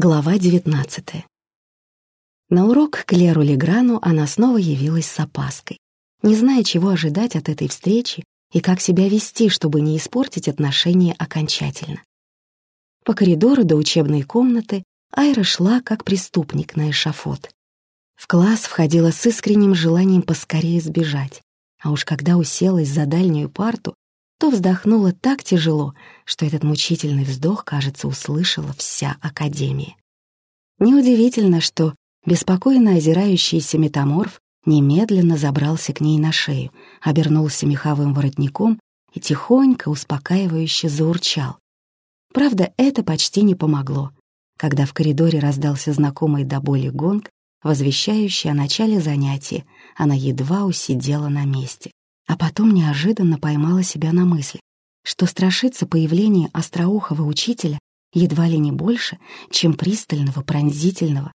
Глава 19 На урок к Леру Леграну она снова явилась с опаской, не зная, чего ожидать от этой встречи и как себя вести, чтобы не испортить отношения окончательно. По коридору до учебной комнаты Айра шла как преступник на эшафот. В класс входила с искренним желанием поскорее сбежать, а уж когда уселась за дальнюю парту, то вздохнула так тяжело, что этот мучительный вздох, кажется, услышала вся Академия. Неудивительно, что беспокойно озирающийся метаморф немедленно забрался к ней на шею, обернулся меховым воротником и тихонько, успокаивающе заурчал. Правда, это почти не помогло, когда в коридоре раздался знакомый до боли гонг, возвещающий о начале занятия, она едва усидела на месте а потом неожиданно поймала себя на мысли, что страшится появления остроухого учителя едва ли не больше, чем пристального, пронзительного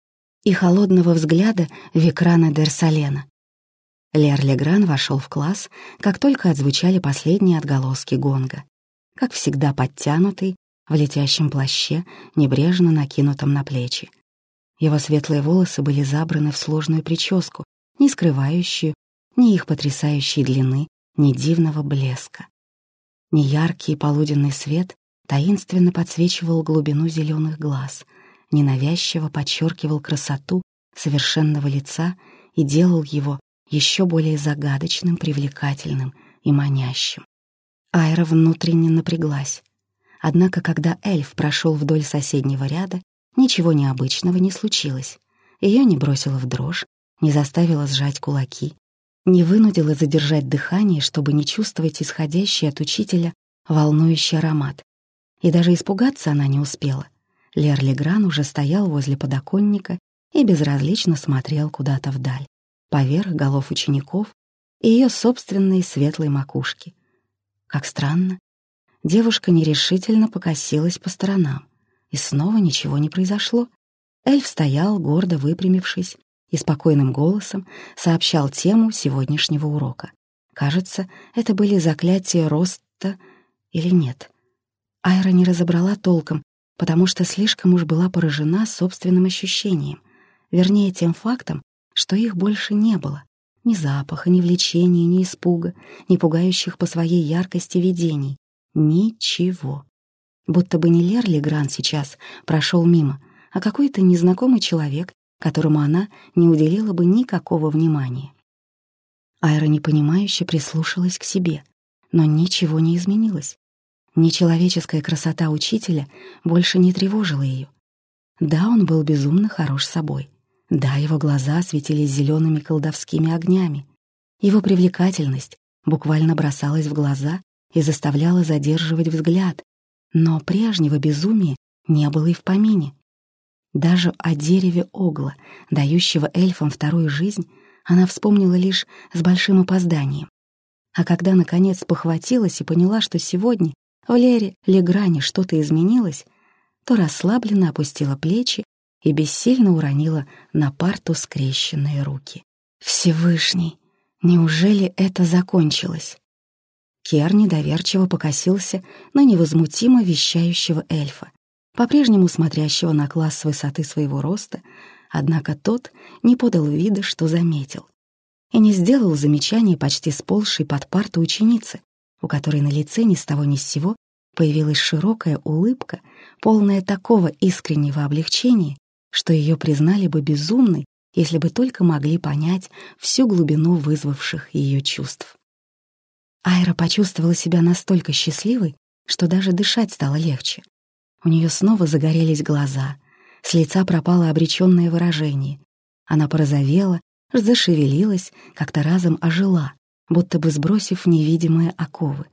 и холодного взгляда Викрана Дерсалена. Лер Легран вошел в класс, как только отзвучали последние отголоски гонга. Как всегда подтянутый, в летящем плаще, небрежно накинутом на плечи. Его светлые волосы были забраны в сложную прическу, не скрывающую ни их потрясающей длины, ни дивного блеска. Неяркий полуденный свет таинственно подсвечивал глубину зеленых глаз, ненавязчиво подчеркивал красоту совершенного лица и делал его еще более загадочным, привлекательным и манящим. Айра внутренне напряглась. Однако, когда эльф прошел вдоль соседнего ряда, ничего необычного не случилось. Ее не бросило в дрожь, не заставило сжать кулаки, не вынудила задержать дыхание, чтобы не чувствовать исходящий от учителя волнующий аромат. И даже испугаться она не успела. Лер Легран уже стоял возле подоконника и безразлично смотрел куда-то вдаль, поверх голов учеников и ее собственной светлой макушки. Как странно. Девушка нерешительно покосилась по сторонам, и снова ничего не произошло. Эльф стоял, гордо выпрямившись, и спокойным голосом сообщал тему сегодняшнего урока. Кажется, это были заклятия роста или нет. Айра не разобрала толком, потому что слишком уж была поражена собственным ощущением, вернее, тем фактом, что их больше не было. Ни запаха, ни влечения, ни испуга, ни пугающих по своей яркости видений. Ничего. Будто бы не Лерли Гран сейчас прошел мимо, а какой-то незнакомый человек которому она не уделила бы никакого внимания. Айра непонимающе прислушалась к себе, но ничего не изменилось. Нечеловеческая красота учителя больше не тревожила ее. Да, он был безумно хорош собой. Да, его глаза светились зелеными колдовскими огнями. Его привлекательность буквально бросалась в глаза и заставляла задерживать взгляд, но прежнего безумия не было и в помине. Даже о дереве огла, дающего эльфам вторую жизнь, она вспомнила лишь с большим опозданием. А когда, наконец, похватилась и поняла, что сегодня в Лере Легране что-то изменилось, то расслабленно опустила плечи и бессильно уронила на парту скрещенные руки. «Всевышний! Неужели это закончилось?» Кер недоверчиво покосился на невозмутимо вещающего эльфа, по-прежнему смотрящего на класс с высоты своего роста, однако тот не подал вида, что заметил, и не сделал замечания почти сползшей под парту ученицы, у которой на лице ни с того ни с сего появилась широкая улыбка, полная такого искреннего облегчения, что ее признали бы безумной, если бы только могли понять всю глубину вызвавших ее чувств. Айра почувствовала себя настолько счастливой, что даже дышать стало легче. У нее снова загорелись глаза, с лица пропало обреченное выражение. Она порозовела, зашевелилась, как-то разом ожила, будто бы сбросив невидимые оковы.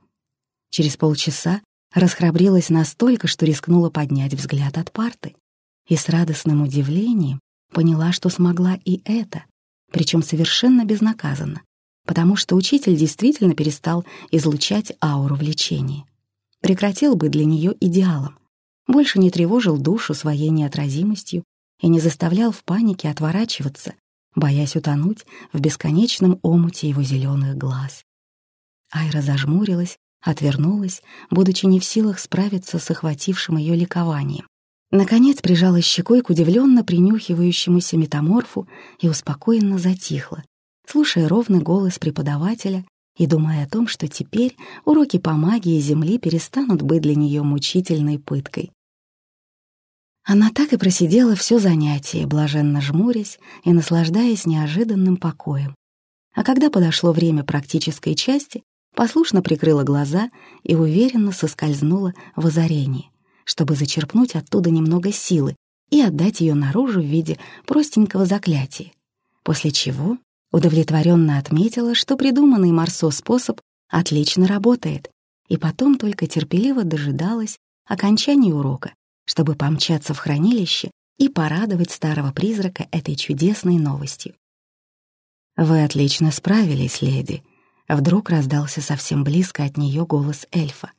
Через полчаса расхрабрилась настолько, что рискнула поднять взгляд от парты. И с радостным удивлением поняла, что смогла и это, причем совершенно безнаказанно, потому что учитель действительно перестал излучать ауру влечения. Прекратил бы для нее идеалом, больше не тревожил душу своей неотразимостью и не заставлял в панике отворачиваться, боясь утонуть в бесконечном омуте его зеленых глаз. Айра зажмурилась, отвернулась, будучи не в силах справиться с охватившим ее ликованием. Наконец прижала щекой к удивленно принюхивающемуся метаморфу и успокоенно затихла, слушая ровный голос преподавателя и думая о том, что теперь уроки по магии Земли перестанут быть для нее мучительной пыткой. Она так и просидела все занятие, блаженно жмурясь и наслаждаясь неожиданным покоем. А когда подошло время практической части, послушно прикрыла глаза и уверенно соскользнула в озарение чтобы зачерпнуть оттуда немного силы и отдать ее наружу в виде простенького заклятия, после чего удовлетворенно отметила, что придуманный Марсо способ отлично работает, и потом только терпеливо дожидалась окончания урока, чтобы помчаться в хранилище и порадовать старого призрака этой чудесной новостью. «Вы отлично справились, леди», — вдруг раздался совсем близко от нее голос эльфа.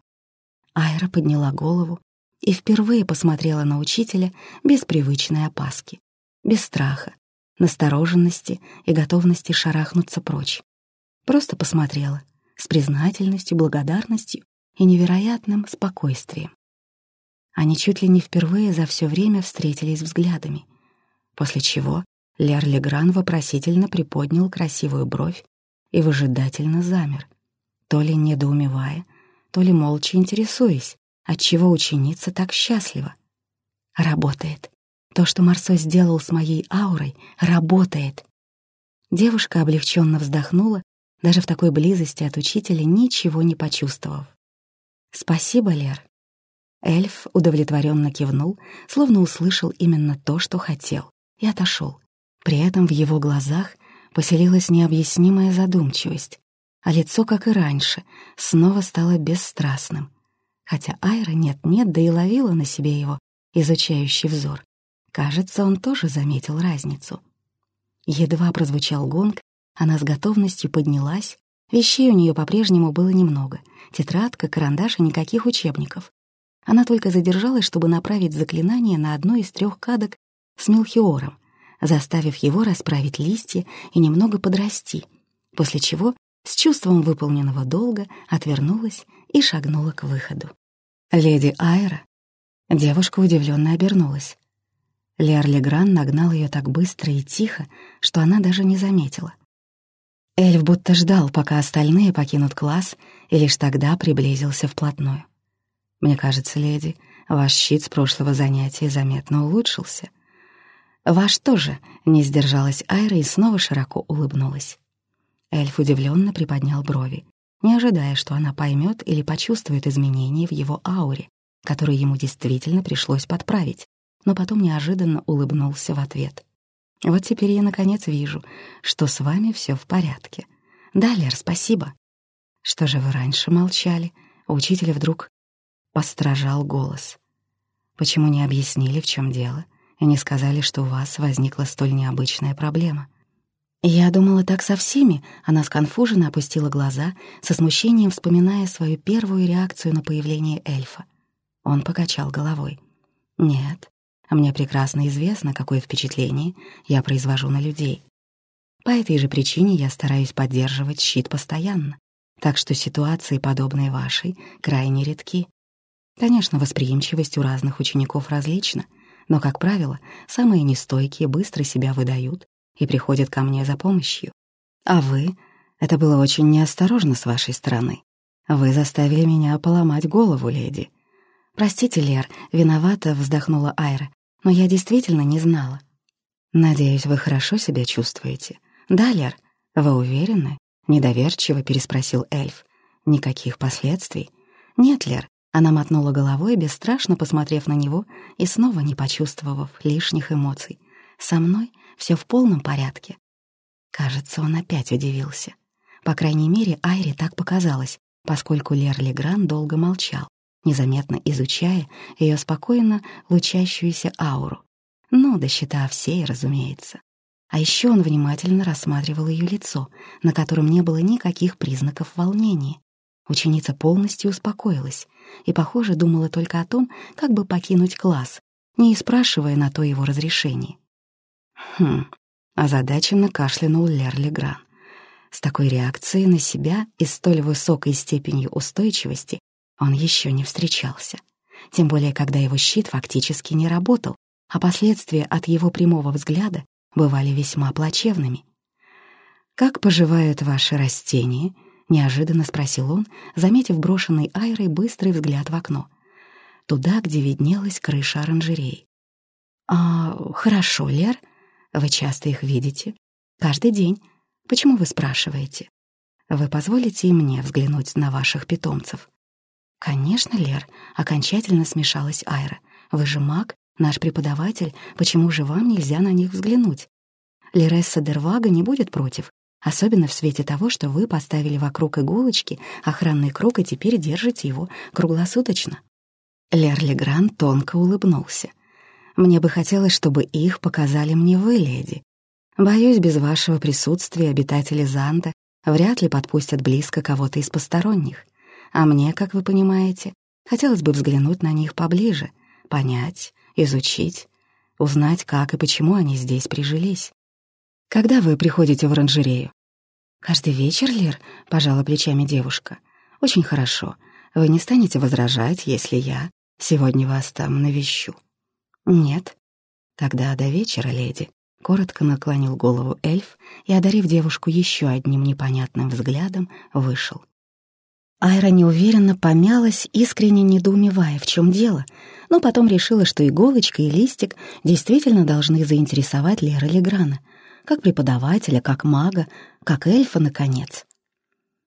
Айра подняла голову и впервые посмотрела на учителя без привычной опаски, без страха, настороженности и готовности шарахнуться прочь. Просто посмотрела с признательностью, благодарностью и невероятным спокойствием. Они чуть ли не впервые за все время встретились взглядами, после чего Лер Легран вопросительно приподнял красивую бровь и выжидательно замер, то ли недоумевая, то ли молча интересуясь, Отчего ученица так счастлива? Работает. То, что Марсо сделал с моей аурой, работает. Девушка облегченно вздохнула, даже в такой близости от учителя ничего не почувствовав. «Спасибо, Лер». Эльф удовлетворенно кивнул, словно услышал именно то, что хотел, и отошел. При этом в его глазах поселилась необъяснимая задумчивость, а лицо, как и раньше, снова стало бесстрастным хотя Айра нет-нет, да и ловила на себе его изучающий взор. Кажется, он тоже заметил разницу. Едва прозвучал гонг, она с готовностью поднялась. Вещей у нее по-прежнему было немного. Тетрадка, карандаш и никаких учебников. Она только задержалась, чтобы направить заклинание на одну из трех кадок с Мелхиором, заставив его расправить листья и немного подрасти, после чего с чувством выполненного долга отвернулась и шагнула к выходу. «Леди Айра?» Девушка удивленно обернулась. Лер Легран нагнал ее так быстро и тихо, что она даже не заметила. Эльф будто ждал, пока остальные покинут класс, и лишь тогда приблизился вплотную. «Мне кажется, леди, ваш щит с прошлого занятия заметно улучшился». «Ваш тоже», — не сдержалась Айра и снова широко улыбнулась. Эльф удивленно приподнял брови, не ожидая, что она поймет или почувствует изменения в его ауре, которые ему действительно пришлось подправить, но потом неожиданно улыбнулся в ответ. «Вот теперь я наконец вижу, что с вами все в порядке. Да, Лер, спасибо». «Что же вы раньше молчали?» Учитель вдруг постражал голос. «Почему не объяснили, в чем дело, и не сказали, что у вас возникла столь необычная проблема?» Я думала так со всеми, она сконфуженно опустила глаза, со смущением вспоминая свою первую реакцию на появление эльфа. Он покачал головой. «Нет, мне прекрасно известно, какое впечатление я произвожу на людей. По этой же причине я стараюсь поддерживать щит постоянно, так что ситуации, подобные вашей, крайне редки. Конечно, восприимчивость у разных учеников различна, но, как правило, самые нестойкие быстро себя выдают и приходит ко мне за помощью. А вы? Это было очень неосторожно с вашей стороны. Вы заставили меня поломать голову, леди. Простите, Лер, виновата, вздохнула Айра, но я действительно не знала. Надеюсь, вы хорошо себя чувствуете. Да, Лер, вы уверены? Недоверчиво переспросил эльф. Никаких последствий? Нет, Лер. Она мотнула головой, бесстрашно посмотрев на него и снова не почувствовав лишних эмоций. Со мной все в полном порядке. Кажется, он опять удивился. По крайней мере, Айре так показалось, поскольку Лер Легран долго молчал, незаметно изучая ее спокойно лучащуюся ауру. Ну, досчитав всей, разумеется. А еще он внимательно рассматривал ее лицо, на котором не было никаких признаков волнения. Ученица полностью успокоилась и, похоже, думала только о том, как бы покинуть класс, не спрашивая на то его разрешение. Хм, озадаченно кашлянул Лер Легран. С такой реакцией на себя и столь высокой степенью устойчивости он еще не встречался. тем более когда его щит фактически не работал, а последствия от его прямого взгляда бывали весьма плачевными. «Как поживают ваши растения?» — неожиданно спросил он, заметив брошенный Айрой быстрый взгляд в окно. Туда, где виднелась крыша оранжереи. «А, хорошо, Лер. Вы часто их видите? Каждый день. Почему вы спрашиваете? Вы позволите и мне взглянуть на ваших питомцев?» «Конечно, Лер», — окончательно смешалась Айра. «Вы же маг, наш преподаватель, почему же вам нельзя на них взглянуть?» Лересса Дервага не будет против, особенно в свете того, что вы поставили вокруг иголочки охранный круг и теперь держите его круглосуточно. Лер Легран тонко улыбнулся. «Мне бы хотелось, чтобы их показали мне вы, леди. Боюсь, без вашего присутствия обитатели Занда вряд ли подпустят близко кого-то из посторонних. А мне, как вы понимаете, хотелось бы взглянуть на них поближе, понять, изучить, узнать, как и почему они здесь прижились. Когда вы приходите в оранжерею? Каждый вечер, Лир, пожала плечами девушка. Очень хорошо. Вы не станете возражать, если я сегодня вас там навещу? Нет. Тогда до вечера, леди. Коротко наклонил голову эльф и, одарив девушку еще одним непонятным взглядом, вышел. Айра неуверенно помялась, искренне недоумевая, в чем дело, но потом решила, что иголочка и листик действительно должны заинтересовать Лера Леграна — как преподавателя, как мага, как эльфа, наконец.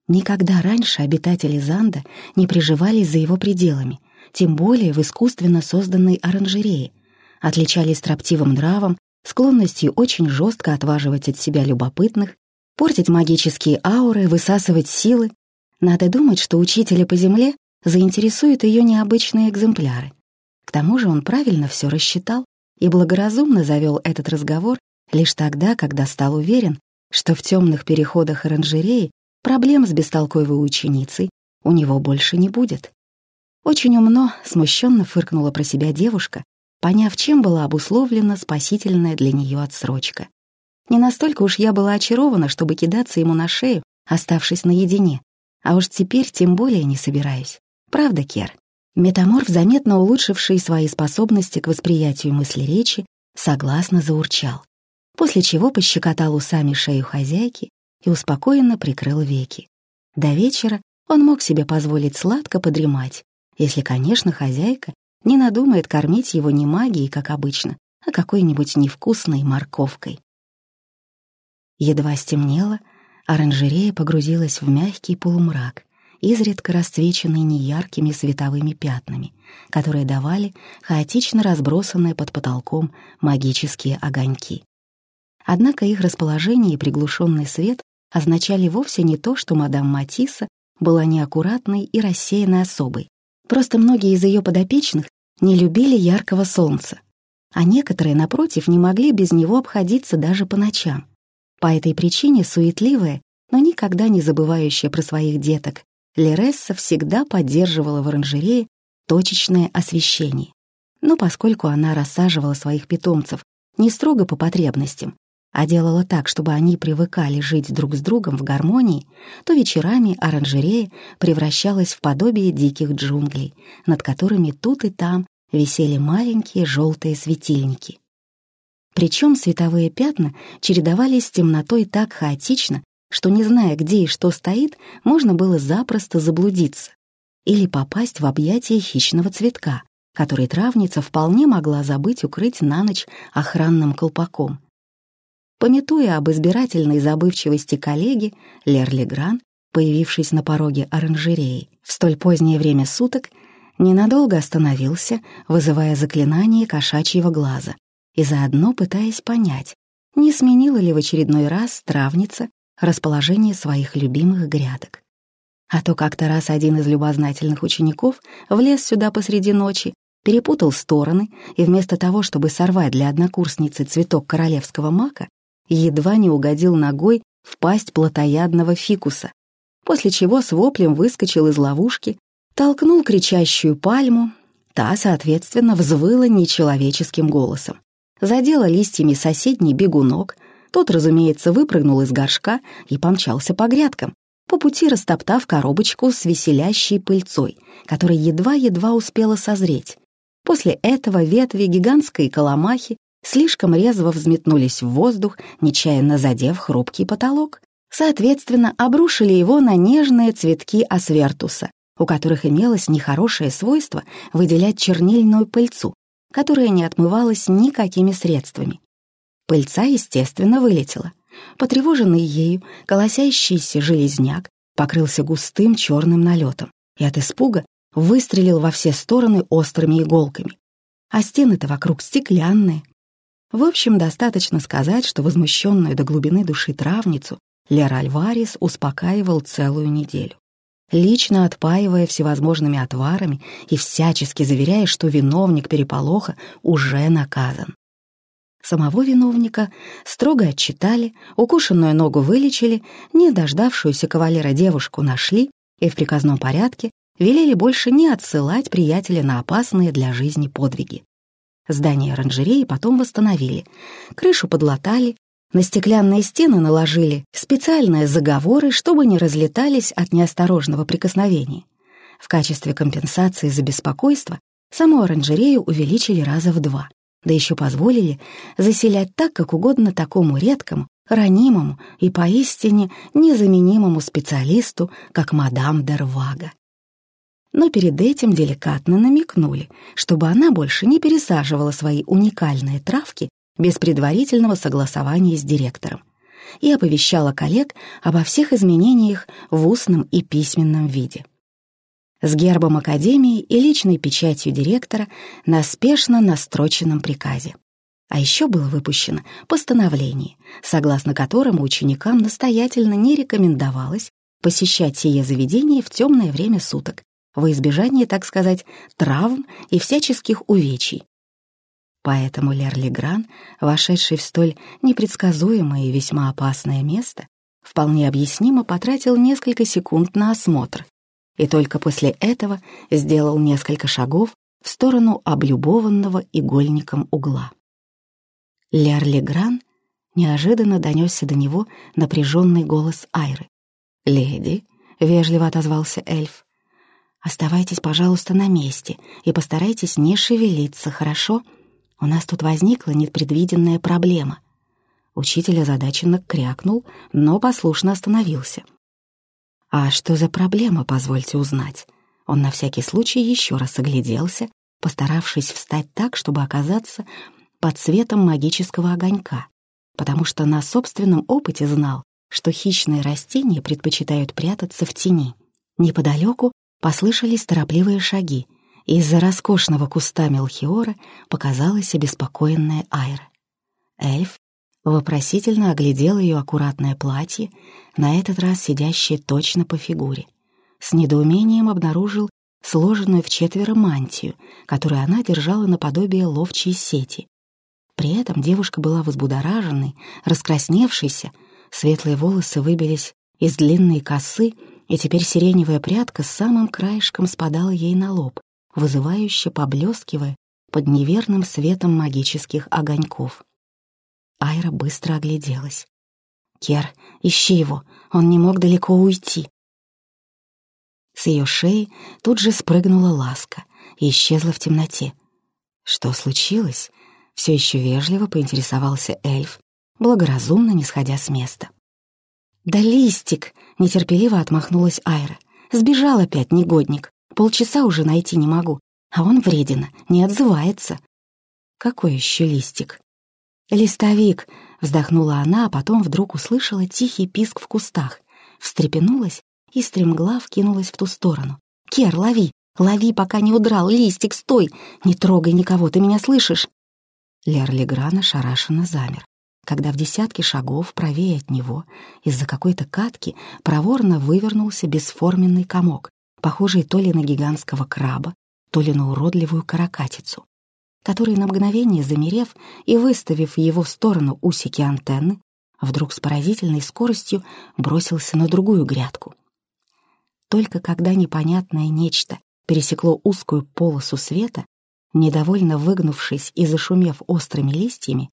Никогда раньше обитатели Занда не приживались за его пределами, тем более в искусственно созданной оранжерее, отличались строптивым нравом, склонностью очень жестко отваживать от себя любопытных, портить магические ауры, высасывать силы. Надо думать, что учителя по земле заинтересуют ее необычные экземпляры. К тому же он правильно все рассчитал и благоразумно завел этот разговор лишь тогда, когда стал уверен, что в темных переходах оранжереи проблем с бестолковой ученицей у него больше не будет. Очень умно, смущенно фыркнула про себя девушка, поняв, чем была обусловлена спасительная для нее отсрочка. Не настолько уж я была очарована, чтобы кидаться ему на шею, оставшись наедине, а уж теперь тем более не собираюсь. Правда, Кер? Метаморф, заметно улучшивший свои способности к восприятию мысли речи, согласно заурчал после чего пощекотал усами шею хозяйки и успокоенно прикрыл веки. До вечера он мог себе позволить сладко подремать, если, конечно, хозяйка не надумает кормить его не магией, как обычно, а какой-нибудь невкусной морковкой. Едва стемнело, оранжерея погрузилась в мягкий полумрак, изредка расцвеченный неяркими световыми пятнами, которые давали хаотично разбросанные под потолком магические огоньки. Однако их расположение и приглушенный свет означали вовсе не то, что мадам Матисса была неаккуратной и рассеянной особой. Просто многие из ее подопечных не любили яркого солнца, а некоторые, напротив, не могли без него обходиться даже по ночам. По этой причине суетливая, но никогда не забывающая про своих деток, Лересса всегда поддерживала в оранжерее точечное освещение. Но поскольку она рассаживала своих питомцев не строго по потребностям, а делала так, чтобы они привыкали жить друг с другом в гармонии, то вечерами оранжерея превращалась в подобие диких джунглей, над которыми тут и там висели маленькие желтые светильники. Причем световые пятна чередовались с темнотой так хаотично, что, не зная, где и что стоит, можно было запросто заблудиться или попасть в объятия хищного цветка, который травница вполне могла забыть укрыть на ночь охранным колпаком. Пометуя об избирательной забывчивости коллеги, Лер Легран, появившись на пороге оранжереи в столь позднее время суток, ненадолго остановился, вызывая заклинание кошачьего глаза и заодно пытаясь понять, не сменила ли в очередной раз травница расположение своих любимых грядок. А то как-то раз один из любознательных учеников влез сюда посреди ночи, перепутал стороны и вместо того, чтобы сорвать для однокурсницы цветок королевского мака, едва не угодил ногой в пасть плотоядного фикуса, после чего с воплем выскочил из ловушки, толкнул кричащую пальму, та, соответственно, взвыла нечеловеческим голосом. Задела листьями соседний бегунок, тот, разумеется, выпрыгнул из горшка и помчался по грядкам, по пути растоптав коробочку с веселящей пыльцой, которая едва-едва успела созреть. После этого ветви гигантской коломахи слишком резво взметнулись в воздух, нечаянно задев хрупкий потолок. Соответственно, обрушили его на нежные цветки асвертуса, у которых имелось нехорошее свойство выделять чернильную пыльцу, которая не отмывалась никакими средствами. Пыльца, естественно, вылетела. Потревоженный ею, колосящийся железняк покрылся густым черным налетом и от испуга выстрелил во все стороны острыми иголками. А стены-то вокруг стеклянные. В общем, достаточно сказать, что возмущенную до глубины души травницу Лера Альварес успокаивал целую неделю лично отпаивая всевозможными отварами и всячески заверяя, что виновник переполоха уже наказан. Самого виновника строго отчитали, укушенную ногу вылечили, не дождавшуюся кавалера девушку нашли и в приказном порядке велели больше не отсылать приятеля на опасные для жизни подвиги. Здание оранжереи потом восстановили, крышу подлатали, на стеклянные стены наложили специальные заговоры, чтобы не разлетались от неосторожного прикосновения. В качестве компенсации за беспокойство саму оранжерею увеличили раза в два, да еще позволили заселять так, как угодно такому редкому, ранимому и поистине незаменимому специалисту, как мадам Дервага. Но перед этим деликатно намекнули, чтобы она больше не пересаживала свои уникальные травки без предварительного согласования с директором и оповещала коллег обо всех изменениях в устном и письменном виде. С гербом Академии и личной печатью директора на спешно настроченном приказе. А еще было выпущено постановление, согласно которому ученикам настоятельно не рекомендовалось посещать сие заведение в темное время суток, во избежание, так сказать, травм и всяческих увечий, Поэтому Лерли Гран, вошедший в столь непредсказуемое и весьма опасное место, вполне объяснимо потратил несколько секунд на осмотр и только после этого сделал несколько шагов в сторону облюбованного игольником угла. Лерли Гран неожиданно донесся до него напряженный голос Айры. «Леди», — вежливо отозвался эльф, — «оставайтесь, пожалуйста, на месте и постарайтесь не шевелиться, хорошо?» У нас тут возникла непредвиденная проблема. Учитель озадаченно крякнул, но послушно остановился. «А что за проблема, позвольте узнать?» Он на всякий случай еще раз огляделся, постаравшись встать так, чтобы оказаться под светом магического огонька, потому что на собственном опыте знал, что хищные растения предпочитают прятаться в тени. Неподалеку послышались торопливые шаги — из-за роскошного куста Мелхиора показалась обеспокоенная Айра. Эльф вопросительно оглядел ее аккуратное платье, на этот раз сидящее точно по фигуре. С недоумением обнаружил сложенную в четверо мантию, которую она держала наподобие ловчей сети. При этом девушка была возбудораженной, раскрасневшейся, светлые волосы выбились из длинной косы, и теперь сиреневая прядка с самым краешком спадала ей на лоб, вызывающе поблескивая под неверным светом магических огоньков. Айра быстро огляделась. «Кер, ищи его, он не мог далеко уйти». С ее шеи тут же спрыгнула ласка и исчезла в темноте. Что случилось? Все еще вежливо поинтересовался эльф, благоразумно не сходя с места. «Да листик!» — нетерпеливо отмахнулась Айра. «Сбежал опять негодник. Полчаса уже найти не могу, а он вредина, не отзывается. Какой еще листик? Листовик, вздохнула она, а потом вдруг услышала тихий писк в кустах, встрепенулась и стремглав кинулась в ту сторону. «Кер, лови! Лови, пока не удрал! Листик, стой! Не трогай никого, ты меня слышишь?» Лерли Грана шарашенно замер, когда в десятке шагов правее от него из-за какой-то катки проворно вывернулся бесформенный комок, похожий то ли на гигантского краба, то ли на уродливую каракатицу, который на мгновение замерев и выставив в его сторону усики антенны, вдруг с поразительной скоростью бросился на другую грядку. Только когда непонятное нечто пересекло узкую полосу света, недовольно выгнувшись и зашумев острыми листьями,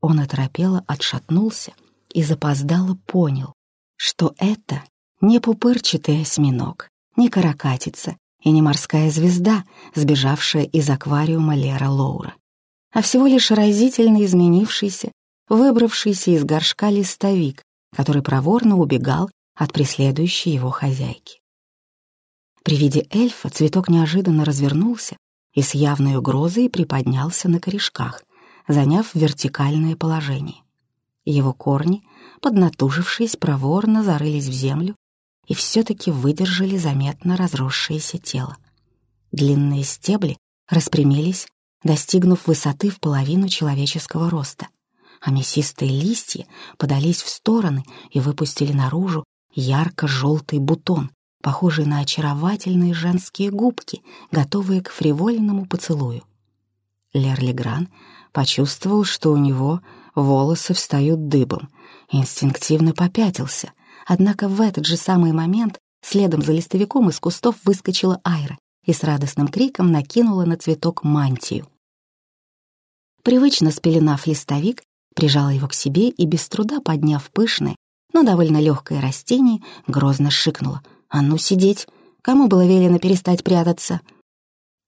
он оторопело отшатнулся и запоздало понял, что это Не пупырчатый осьминог, не каракатица и не морская звезда, сбежавшая из аквариума Лера Лоура, а всего лишь разительно изменившийся, выбравшийся из горшка листовик, который проворно убегал от преследующей его хозяйки. При виде эльфа цветок неожиданно развернулся и с явной угрозой приподнялся на корешках, заняв вертикальное положение. Его корни, поднатужившись, проворно зарылись в землю и все-таки выдержали заметно разросшееся тело. Длинные стебли распрямились, достигнув высоты в половину человеческого роста, а мясистые листья подались в стороны и выпустили наружу ярко-желтый бутон, похожий на очаровательные женские губки, готовые к фривольному поцелую. Лерлигран почувствовал, что у него волосы встают дыбом, инстинктивно попятился, однако в этот же самый момент следом за листовиком из кустов выскочила Айра и с радостным криком накинула на цветок мантию. Привычно спеленав листовик, прижала его к себе и, без труда подняв пышное, но довольно легкое растение, грозно шикнула. «А ну, сидеть! Кому было велено перестать прятаться?»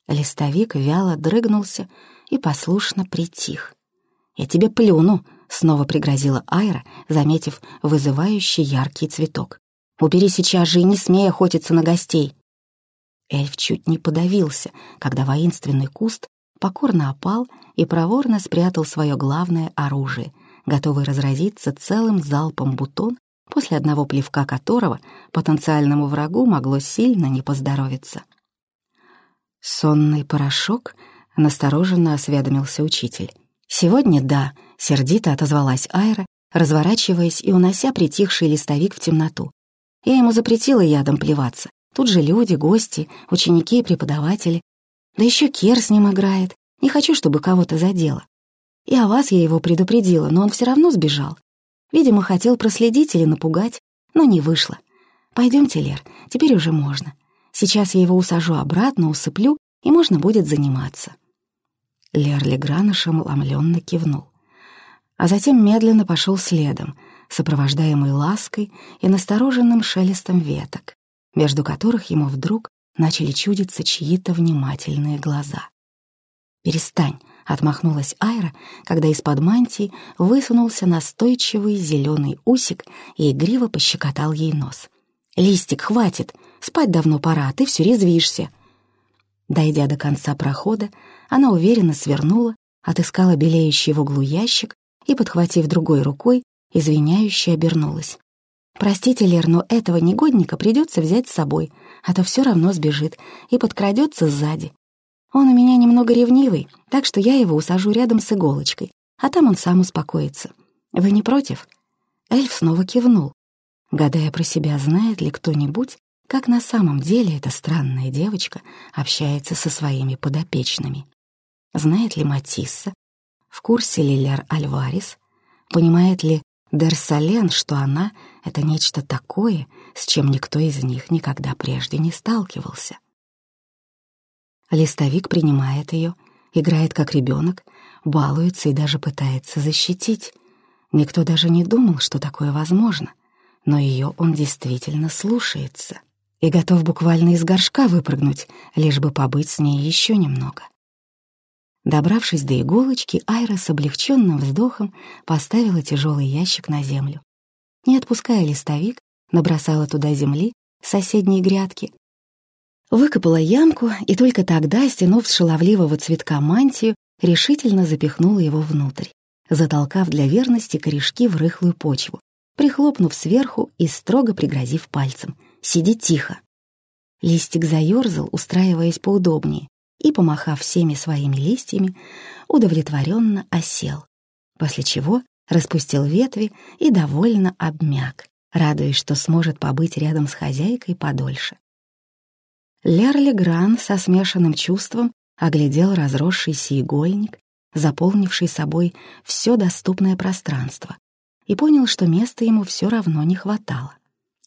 Листовик вяло дрыгнулся и послушно притих. «Я тебе плюну!» — снова пригрозила Айра, заметив вызывающий яркий цветок. «Убери сейчас же и не смей охотиться на гостей!» Эльф чуть не подавился, когда воинственный куст покорно опал и проворно спрятал свое главное оружие, готовый разразиться целым залпом бутон, после одного плевка которого потенциальному врагу могло сильно не поздоровиться. «Сонный порошок?» — настороженно осведомился учитель. «Сегодня да», — сердито отозвалась Айра, разворачиваясь и унося притихший листовик в темноту. Я ему запретила ядом плеваться. Тут же люди, гости, ученики и преподаватели. Да еще Кер с ним играет. Не хочу, чтобы кого-то задело. И о вас я его предупредила, но он все равно сбежал. Видимо, хотел проследить или напугать, но не вышло. Пойдемте, Лер, теперь уже можно. Сейчас я его усажу обратно, усыплю, и можно будет заниматься. Лер Легран ошеломленно кивнул. А затем медленно пошел следом, сопровождаемый лаской и настороженным шелестом веток, между которых ему вдруг начали чудиться чьи-то внимательные глаза. «Перестань», — отмахнулась Айра, когда из-под мантии высунулся настойчивый зеленый усик и игриво пощекотал ей нос. «Листик, хватит! Спать давно пора, а ты все резвишься!» Дойдя до конца прохода, она уверенно свернула, отыскала белеющий в углу ящик и, подхватив другой рукой, извиняюще обернулась. «Простите, Лер, но этого негодника придется взять с собой, а то все равно сбежит и подкрадется сзади. Он у меня немного ревнивый, так что я его усажу рядом с иголочкой, а там он сам успокоится. Вы не против?» Эльф снова кивнул, гадая про себя, знает ли кто-нибудь, как на самом деле эта странная девочка общается со своими подопечными. Знает ли Матисса? В курсе ли Лер Альварес? Понимает ли Дерсален, что она — это нечто такое, с чем никто из них никогда прежде не сталкивался? Листовик принимает ее, играет как ребенок, балуется и даже пытается защитить. Никто даже не думал, что такое возможно, но ее он действительно слушается и готов буквально из горшка выпрыгнуть, лишь бы побыть с ней еще немного. Добравшись до иголочки, Айра с облегченным вздохом поставила тяжелый ящик на землю. Не отпуская листовик, набросала туда земли с соседней грядки Выкопала ямку и только тогда, стянув с шаловливого цветка мантию, решительно запихнула его внутрь, затолкав для верности корешки в рыхлую почву, прихлопнув сверху и строго пригрозив пальцем. «Сиди тихо!» Листик заёрзал, устраиваясь поудобнее, и, помахав всеми своими листьями, удовлетворенно осел, после чего распустил ветви и довольно обмяк, радуясь, что сможет побыть рядом с хозяйкой подольше. Лерли Гран со смешанным чувством оглядел разросшийся игольник, заполнивший собой все доступное пространство, и понял, что места ему все равно не хватало.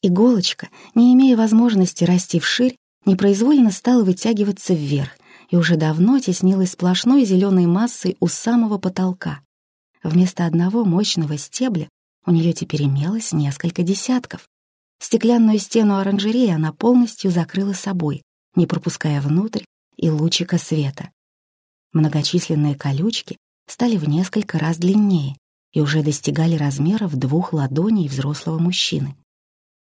Иголочка, не имея возможности расти вширь, непроизвольно стала вытягиваться вверх и уже давно теснилась сплошной зеленой массой у самого потолка. Вместо одного мощного стебля у нее теперь имелось несколько десятков. Стеклянную стену оранжереи она полностью закрыла собой, не пропуская внутрь и лучика света. Многочисленные колючки стали в несколько раз длиннее и уже достигали размеров двух ладоней взрослого мужчины.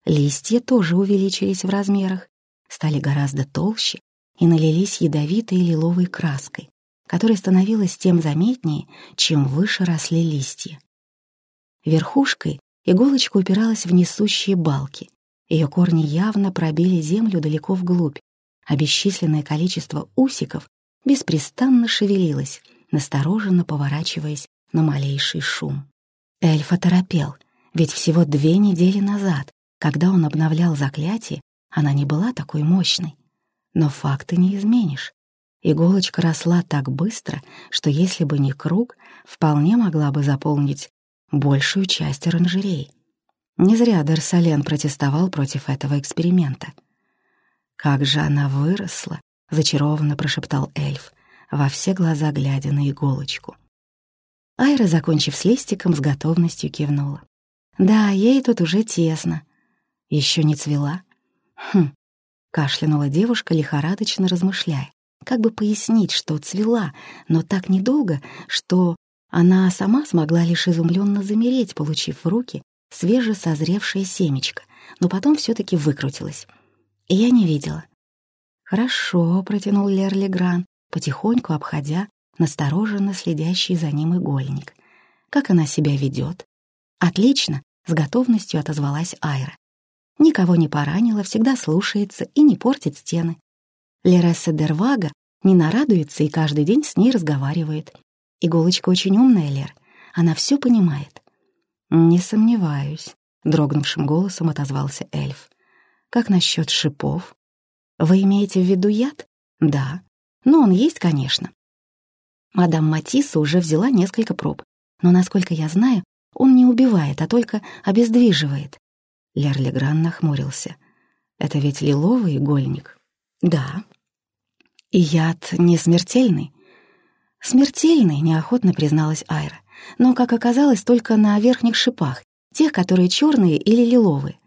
Листья тоже увеличились в размерах, стали гораздо толще и налились ядовитой лиловой краской, которая становилась тем заметнее, чем выше росли листья. Верхушкой иголочка упиралась в несущие балки. Ее корни явно пробили землю далеко вглубь, а бесчисленное количество усиков беспрестанно шевелилось, настороженно поворачиваясь на малейший шум. Эльф оторопел, ведь всего две недели назад, когда он обновлял заклятие, она не была такой мощной. Но факты не изменишь. Иголочка росла так быстро, что если бы не круг, вполне могла бы заполнить большую часть оранжерей. Не зря Дерсален протестовал против этого эксперимента. «Как же она выросла!» — зачарованно прошептал эльф, во все глаза глядя на иголочку. Айра, закончив с листиком, с готовностью кивнула. «Да, ей тут уже тесно. Еще не цвела?» «Хм», — кашлянула девушка, лихорадочно размышляя. Как бы пояснить, что цвела, но так недолго, что она сама смогла лишь изумленно замереть, получив в руки свежесозревшее семечко, но потом все таки выкрутилась. И я не видела. «Хорошо», — протянул Лерли Гран, потихоньку обходя настороженно следящий за ним игольник. «Как она себя ведет? «Отлично», — с готовностью отозвалась Айра. «Никого не поранила, всегда слушается и не портит стены. Лересса Дервага не нарадуется и каждый день с ней разговаривает. Иголочка очень умная, Лер, она все понимает». «Не сомневаюсь», — дрогнувшим голосом отозвался эльф. «Как насчет шипов?» «Вы имеете в виду яд?» «Да. Ну, он есть, конечно. Мадам Матисса уже взяла несколько проб, но, насколько я знаю, он не убивает, а только обездвиживает. Лерлигран нахмурился. «Это ведь лиловый игольник?» «Да». «И яд не смертельный?» «Смертельный», — неохотно призналась Айра, но, как оказалось, только на верхних шипах, тех, которые черные или лиловые.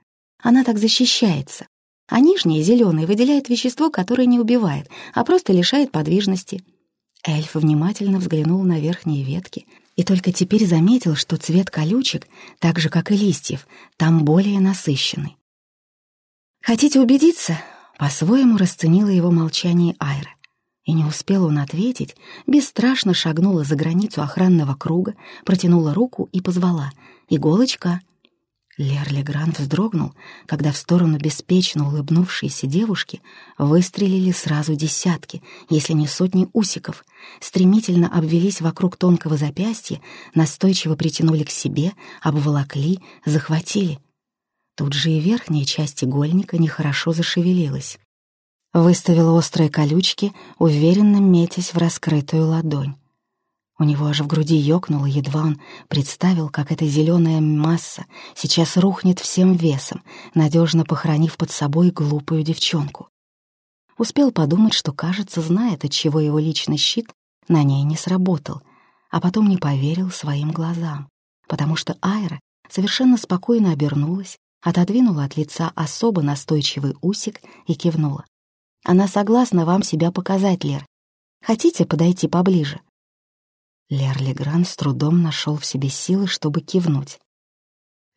Она так защищается. А нижние, зеленые, выделяют вещество, которое не убивает, а просто лишает подвижности. Эльф внимательно взглянул на верхние ветки и только теперь заметил, что цвет колючек, так же, как и листьев, там более насыщенный. «Хотите убедиться?» — по-своему расценила его молчание Айра. И не успел он ответить, бесстрашно шагнула за границу охранного круга, протянула руку и позвала «Иголочка!» Лерли Грант вздрогнул, когда в сторону беспечно улыбнувшейся девушки выстрелили сразу десятки, если не сотни усиков, стремительно обвелись вокруг тонкого запястья, настойчиво притянули к себе, обволокли, захватили. Тут же и верхняя часть игольника нехорошо зашевелилась. Выставила острые колючки, уверенно метясь в раскрытую ладонь. У него аж в груди ёкнуло, едва он представил, как эта зеленая масса сейчас рухнет всем весом, надежно похоронив под собой глупую девчонку. Успел подумать, что, кажется, знает, от чего его личный щит на ней не сработал, а потом не поверил своим глазам, потому что Айра совершенно спокойно обернулась, отодвинула от лица особо настойчивый усик и кивнула. «Она согласна вам себя показать, Лер. Хотите подойти поближе?» Лерли Гран с трудом нашел в себе силы, чтобы кивнуть.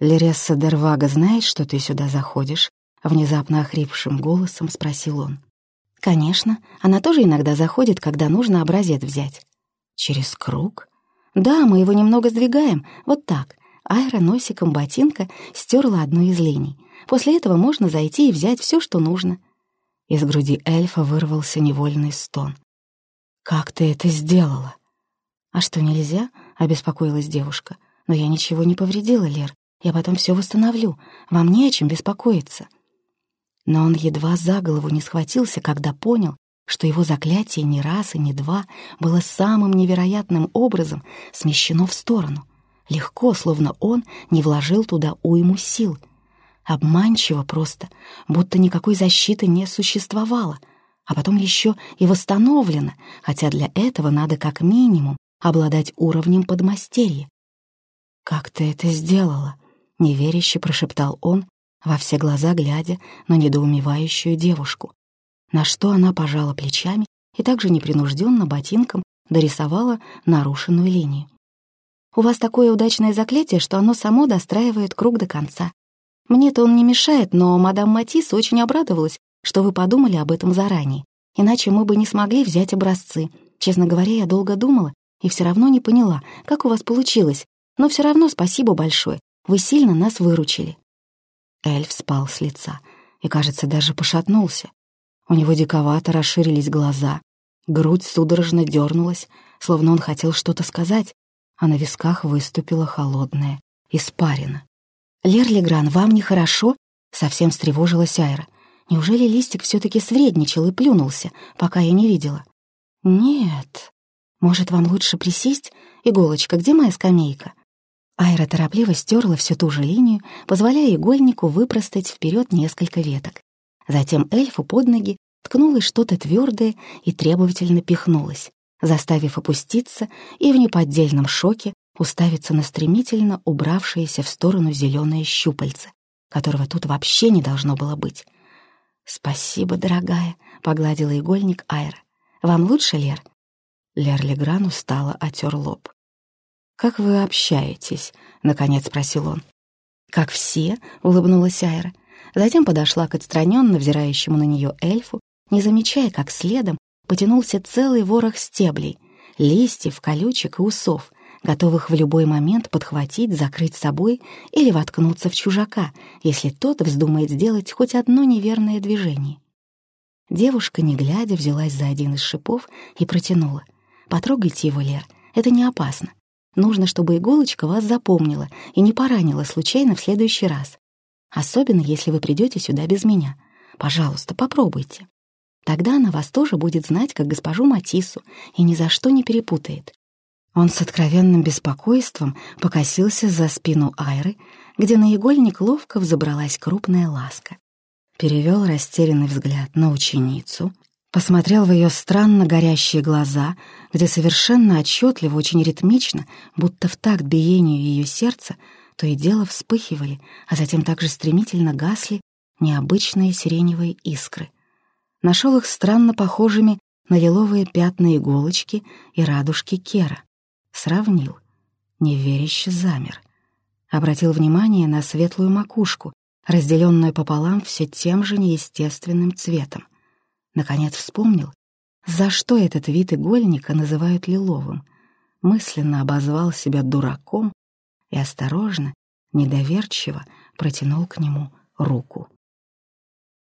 «Лересса Дервага знает, что ты сюда заходишь?» Внезапно охрипшим голосом спросил он. «Конечно, она тоже иногда заходит, когда нужно образец взять». «Через круг?» «Да, мы его немного сдвигаем, вот так». Айра носиком ботинка стерла одну из линий. После этого можно зайти и взять все, что нужно. Из груди эльфа вырвался невольный стон. «Как ты это сделала?» «А что, нельзя?» — обеспокоилась девушка. «Но я ничего не повредила, Лер. Я потом все восстановлю. Вам не о чем беспокоиться». Но он едва за голову не схватился, когда понял, что его заклятие не раз и не два было самым невероятным образом смещено в сторону. Легко, словно он не вложил туда уйму сил. Обманчиво просто, будто никакой защиты не существовало, а потом еще и восстановлено, хотя для этого надо как минимум обладать уровнем подмастерья. «Как ты это сделала?» — неверяще прошептал он, во все глаза глядя на недоумевающую девушку, на что она пожала плечами и также непринужденно ботинком дорисовала нарушенную линию. «У вас такое удачное заклятие, что оно само достраивает круг до конца. Мне-то он не мешает, но мадам Матис очень обрадовалась, что вы подумали об этом заранее, иначе мы бы не смогли взять образцы. Честно говоря, я долго думала и все равно не поняла, как у вас получилось, но все равно спасибо большое, вы сильно нас выручили». Эльф спал с лица и, кажется, даже пошатнулся. У него диковато расширились глаза, грудь судорожно дернулась, словно он хотел что-то сказать, а на висках выступила холодная испарина. «Лер Легран, вам нехорошо?» — совсем встревожилась Айра. «Неужели листик все-таки свредничал и плюнулся, пока я не видела?» «Нет. Может, вам лучше присесть? Иголочка, где моя скамейка?» Айра торопливо стерла всю ту же линию, позволяя игольнику выпростать вперед несколько веток. Затем эльфу под ноги ткнулось что-то твердое и требовательно пихнулось, заставив опуститься и в неподдельном шоке уставиться на стремительно убравшееся в сторону зеленое щупальце, которого тут вообще не должно было быть. «Спасибо, дорогая», — погладила игольник Айра. «Вам лучше, Лер?» Лер Легран устало отер лоб. «Как вы общаетесь?» — наконец спросил он. «Как все?» — улыбнулась Айра. Затем подошла к отстраненно взирающему на нее эльфу, не замечая, как следом потянулся целый ворох стеблей, листьев, колючек и усов, готовых в любой момент подхватить, закрыть собой или воткнуться в чужака, если тот вздумает сделать хоть одно неверное движение. Девушка, не глядя, взялась за один из шипов и протянула. «Потрогайте его, Лер, это не опасно. Нужно, чтобы иголочка вас запомнила и не поранила случайно в следующий раз. Особенно, если вы придете сюда без меня. Пожалуйста, попробуйте. Тогда она вас тоже будет знать как госпожу Матису и ни за что не перепутает. Он с откровенным беспокойством покосился за спину Айры, где на игольник ловко взобралась крупная ласка. Перевел растерянный взгляд на ученицу, посмотрел в ее странно горящие глаза, где совершенно отчетливо, очень ритмично, будто в такт биению ее сердца, то и дело вспыхивали, а затем также стремительно гасли необычные сиреневые искры. Нашел их странно похожими на лиловые пятна иголочки и радужки Кера. Сравнил. Неверяще замер. Обратил внимание на светлую макушку, разделенную пополам все тем же неестественным цветом. Наконец вспомнил, за что этот вид игольника называют лиловым. Мысленно обозвал себя дураком и осторожно, недоверчиво протянул к нему руку.